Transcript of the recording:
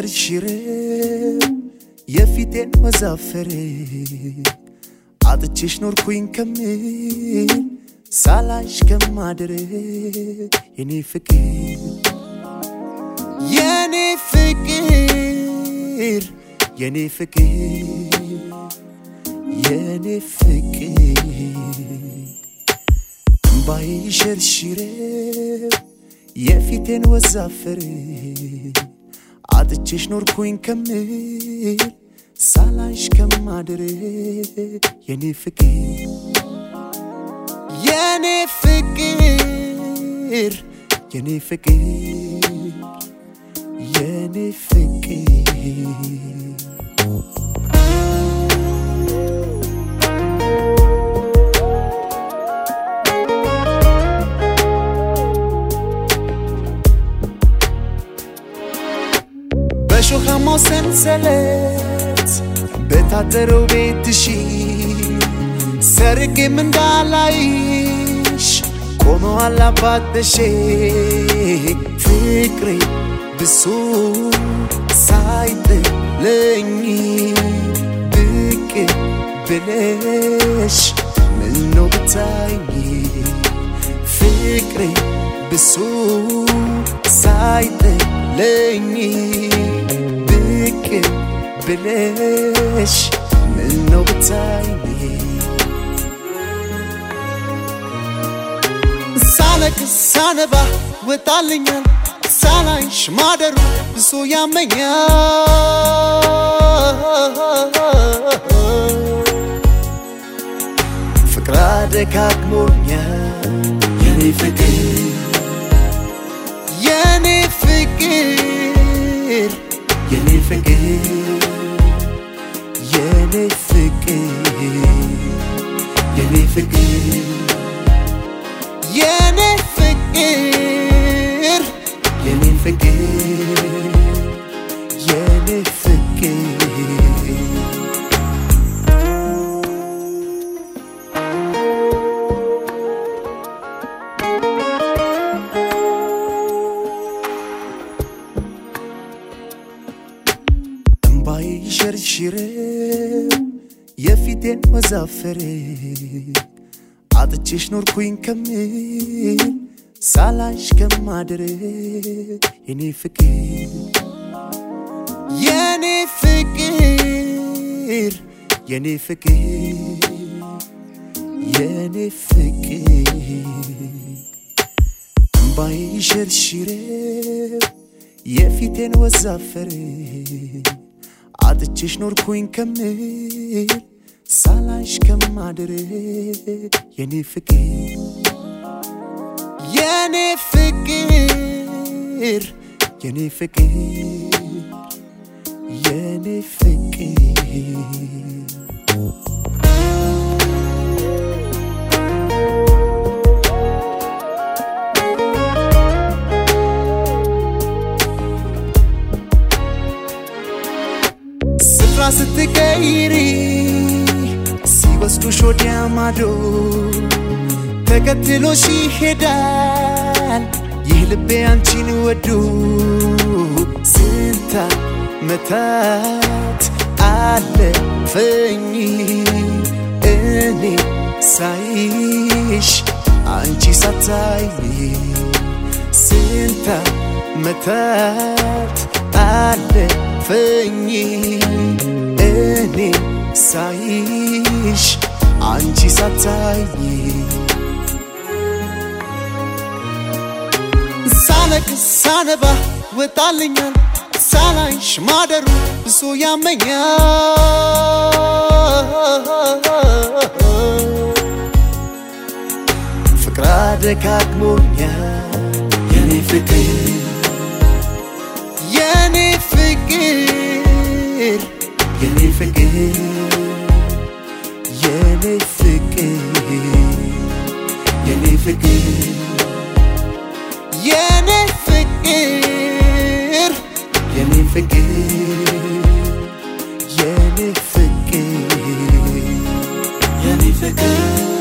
ተሸርሽሬ የፊቴን መዛፈሬ አጥቼሽ ኖርኩኝ ከሚል ሳላሽ ከማድር የኔ ፍቅር የኔ ፍቅር የኔ ፍቅር የኔ ፍቅር። እምባዬ ሸርሽሬ የፊቴን ወዛፈሬ አጥቼሽ ኖርኩኝ ከምል ሳላሽ ከማድር የኔ ፍቅር የኔ ፍቅር የኔ ፍቅር የኔ ፍቅር شوħamma senselet Beta deru bitixi Sergi minn dalajix Komu għalla baddexi Fikri bisu Sajdi lenji Biki bilex Minnu bitajni Fikri bisu Sajdi lenji ብቅ ብለሽ ምነው ብታይኝ? ሳለቅስ ሳነባ ወጣልኛል ሳላይሽ ማደሩ ብሶ ያመኛል። ፍቅር አደጋግሞኛል። የኔ ፍቅር የኔ ፍቅር ፍቅር የኔ ፍቅር የኔ ፍቅር። የኔ ፍቅር ሸርሽረው የፊቴን ወዛፈር አጥቼሽ ኖርኩኝ ከምል ሳላሽ ከማድር የኔ ፍቅር የኔ ፍቅር የኔ ፍቅር የኔ ፍቅር። እምባዬ ሸርሽረው የፊቴን ወዛፈር አጥቼሽ ኖርኩኝ ከምል ሳላሽ ከማድር የኔ ፍቅር የኔ ፍቅር የኔ ፍቅር የኔ ፍቅር ስፍራ ስትቀይሪ ሲወስዱሽ ወዲያ ማዶ ተከትሎሽ ይሄዳል ይህ ልቤ አንቺን ወዱ ስንት ዓመታት አለፈኝ እኔ ሳይሽ አንቺ ሳታይኝ ስንት ዓመታት አለፈኝ። እኔ ሳይሽ አንቺ ሳታይኝ። ሳለቅስ ሳነባ ወጣልኛል። ሳላይሽ ማደሩ ብሶ ያመኛል። ፍቅር አደጋግሞኛል። የኔ ፍቅር yeni fikir yeah, fikir Yeni fikir Yeni fikir yeah, fikir Yeni fikir Yeni fikir.